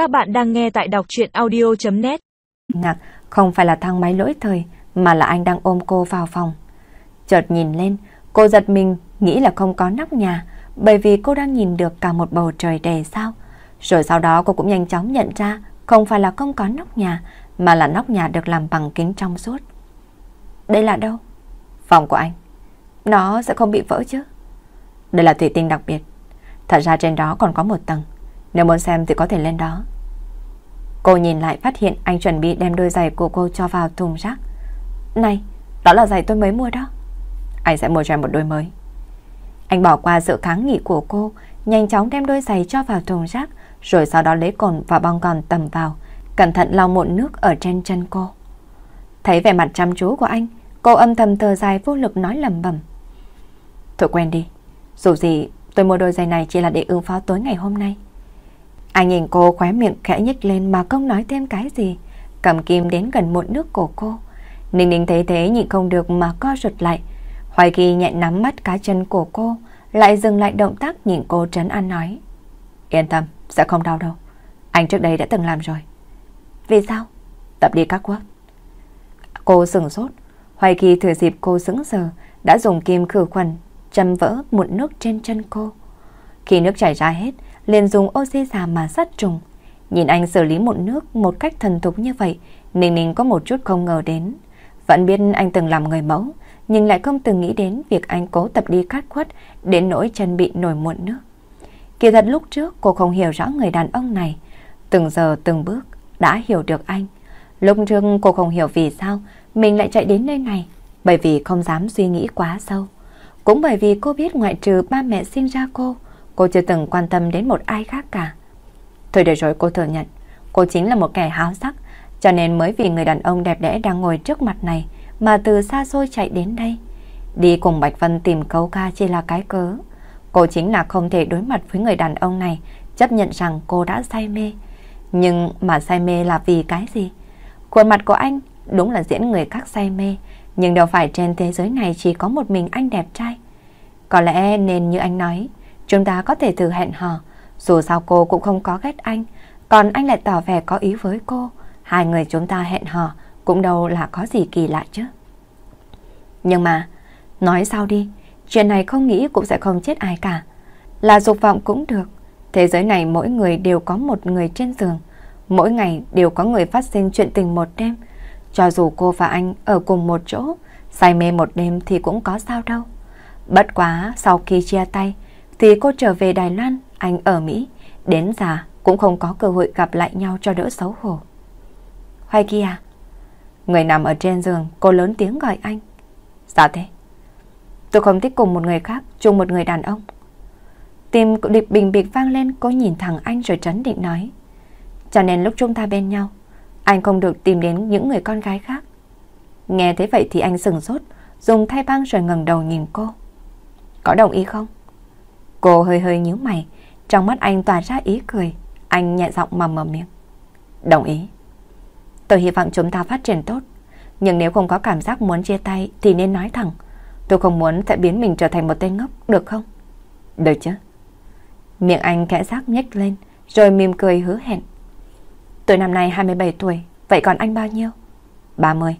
Các bạn đang nghe tại đọc chuyện audio.net Ngạc không phải là thang máy lỗi thời mà là anh đang ôm cô vào phòng. Chợt nhìn lên, cô giật mình nghĩ là không có nóc nhà bởi vì cô đang nhìn được cả một bầu trời đầy sao. Rồi sau đó cô cũng nhanh chóng nhận ra không phải là không có nóc nhà mà là nóc nhà được làm bằng kính trong suốt. Đây là đâu? Phòng của anh. Nó sẽ không bị vỡ chứ? Đây là thủy tinh đặc biệt. Thật ra trên đó còn có một tầng. Nếu muốn xem thì có thể lên đó. Cô nhìn lại phát hiện anh chuẩn bị đem đôi giày của cô cho vào thùng rác. Này, đó là giày tôi mới mua đó. Anh sẽ mua cho em một đôi mới. Anh bỏ qua sự kháng nghị của cô, nhanh chóng đem đôi giày cho vào thùng rác, rồi sau đó lấy cồn và bong gòn tầm vào, cẩn thận lau mụn nước ở trên chân cô. Thấy vẻ mặt chăm chú của anh, cô âm thầm thờ dài vô lực nói lầm bầm. Thôi quen đi, dù gì tôi mua đôi giày này chỉ là để ứng phó tối ngày hôm nay. Anh nhìn cô khóe miệng khẽ nhếch lên mà không nói thêm cái gì, cầm kim đến gần mụn nước cổ cô. Ninh Ninh thấy thế nhịn không được mà co rụt lại. Hoài Kỳ nhẹ nắm mắt cá chân của cô, lại dừng lại động tác nhìn cô trấn an nói. Yên tâm, sẽ không đau đâu. Anh trước đây đã từng làm rồi. Vì sao? Tập đi các quốc. Cô sừng sốt. Hoài Kỳ thừa dịp cô sững sờ, đã dùng kim khử khuẩn, châm vỡ mụn nước trên chân cô. Khi nước chảy ra hết, liền dùng oxy già mà sát trùng. Nhìn anh xử lý mụn nước một cách thần thục như vậy, Ninh Ninh có một chút không ngờ đến. Vẫn biết anh từng làm người mẫu, nhưng lại không từng nghĩ đến việc anh cố tập đi cắt khuất đến nỗi chân bị nổi muộn nước. Kỳ thật lúc trước cô không hiểu rõ người đàn ông này, từng giờ từng bước đã hiểu được anh. Lúc trước cô không hiểu vì sao mình lại chạy đến nơi này, bởi vì không dám suy nghĩ quá sâu. Cũng bởi vì cô biết ngoại trừ ba mẹ sinh ra cô, cô chưa từng quan tâm đến một ai khác cả. Thôi được rồi cô thừa nhận, cô chính là một kẻ háo sắc, cho nên mới vì người đàn ông đẹp đẽ đang ngồi trước mặt này mà từ xa xôi chạy đến đây. Đi cùng Bạch Vân tìm câu ca chỉ là cái cớ. Cô chính là không thể đối mặt với người đàn ông này, chấp nhận rằng cô đã say mê. Nhưng mà say mê là vì cái gì? Khuôn mặt của anh đúng là diễn người khác say mê, nhưng đâu phải trên thế giới này chỉ có một mình anh đẹp trai. Có lẽ nên như anh nói, chúng ta có thể thử hẹn hò, dù sao cô cũng không có ghét anh, còn anh lại tỏ vẻ có ý với cô. Hai người chúng ta hẹn hò cũng đâu là có gì kỳ lạ chứ. Nhưng mà, nói sao đi, chuyện này không nghĩ cũng sẽ không chết ai cả. Là dục vọng cũng được. Thế giới này mỗi người đều có một người trên giường. Mỗi ngày đều có người phát sinh chuyện tình một đêm. Cho dù cô và anh ở cùng một chỗ, say mê một đêm thì cũng có sao đâu. Bất quá sau khi chia tay thì cô trở về Đài Loan, anh ở Mỹ. Đến già cũng không có cơ hội gặp lại nhau cho đỡ xấu hổ. Hoài kia à, Người nằm ở trên giường, cô lớn tiếng gọi anh. Sao thế? Tôi không thích cùng một người khác, chung một người đàn ông. Tim địch bình bịch vang lên, cô nhìn thẳng anh rồi trấn định nói. Cho nên lúc chúng ta bên nhau, anh không được tìm đến những người con gái khác. Nghe thế vậy thì anh sừng sốt, dùng thay băng rồi ngẩng đầu nhìn cô. Có đồng ý không? Cô hơi hơi nhíu mày, trong mắt anh tỏa ra ý cười. Anh nhẹ giọng mà mở miệng. Đồng ý. Tôi hy vọng chúng ta phát triển tốt. Nhưng nếu không có cảm giác muốn chia tay thì nên nói thẳng. Tôi không muốn sẽ biến mình trở thành một tên ngốc, được không? Được chứ. Miệng anh kẽ rác nhếch lên, rồi mỉm cười hứa hẹn. Tôi năm nay 27 tuổi, vậy còn anh bao nhiêu? 30.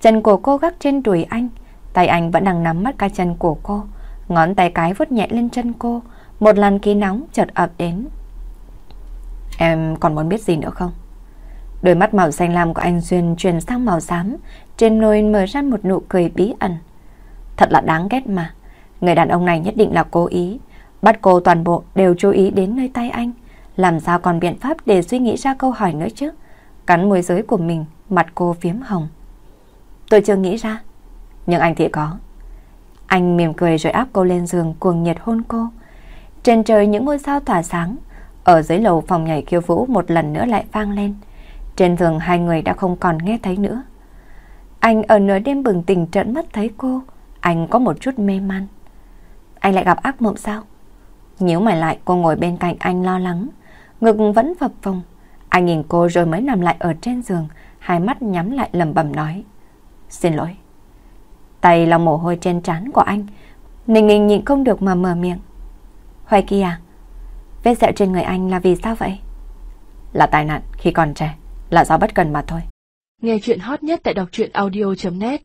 Chân của cô gác trên đùi anh, tay anh vẫn đang nắm mắt cái chân của cô, ngón tay cái vuốt nhẹ lên chân cô, một làn khí nóng chợt ập đến. Em còn muốn biết gì nữa không? Đôi mắt màu xanh lam của anh Duyên chuyển sang màu xám, trên môi mở ra một nụ cười bí ẩn. Thật là đáng ghét mà. Người đàn ông này nhất định là cố ý. Bắt cô toàn bộ đều chú ý đến nơi tay anh. Làm sao còn biện pháp để suy nghĩ ra câu hỏi nữa chứ? Cắn môi giới của mình, mặt cô phiếm hồng. Tôi chưa nghĩ ra. Nhưng anh thì có. Anh mỉm cười rồi áp cô lên giường cuồng nhiệt hôn cô. Trên trời những ngôi sao tỏa sáng. Ở dưới lầu phòng nhảy khiêu vũ một lần nữa lại vang lên. Trên giường hai người đã không còn nghe thấy nữa. Anh ở nửa đêm bừng tỉnh trợn mắt thấy cô. Anh có một chút mê man. Anh lại gặp ác mộng sao? Nhíu mày lại, cô ngồi bên cạnh anh lo lắng. Ngực vẫn phập phồng. Anh nhìn cô rồi mới nằm lại ở trên giường. Hai mắt nhắm lại lầm bầm nói. Xin lỗi. Tay là mồ hôi trên trán của anh. Ninh ninh nhịn không được mà mở miệng. Hoài kia à? Vết sẹo trên người anh là vì sao vậy? là tai nạn khi còn trẻ, là do bất cần mà thôi. Nghe chuyện hot nhất tại đọc truyện audio.net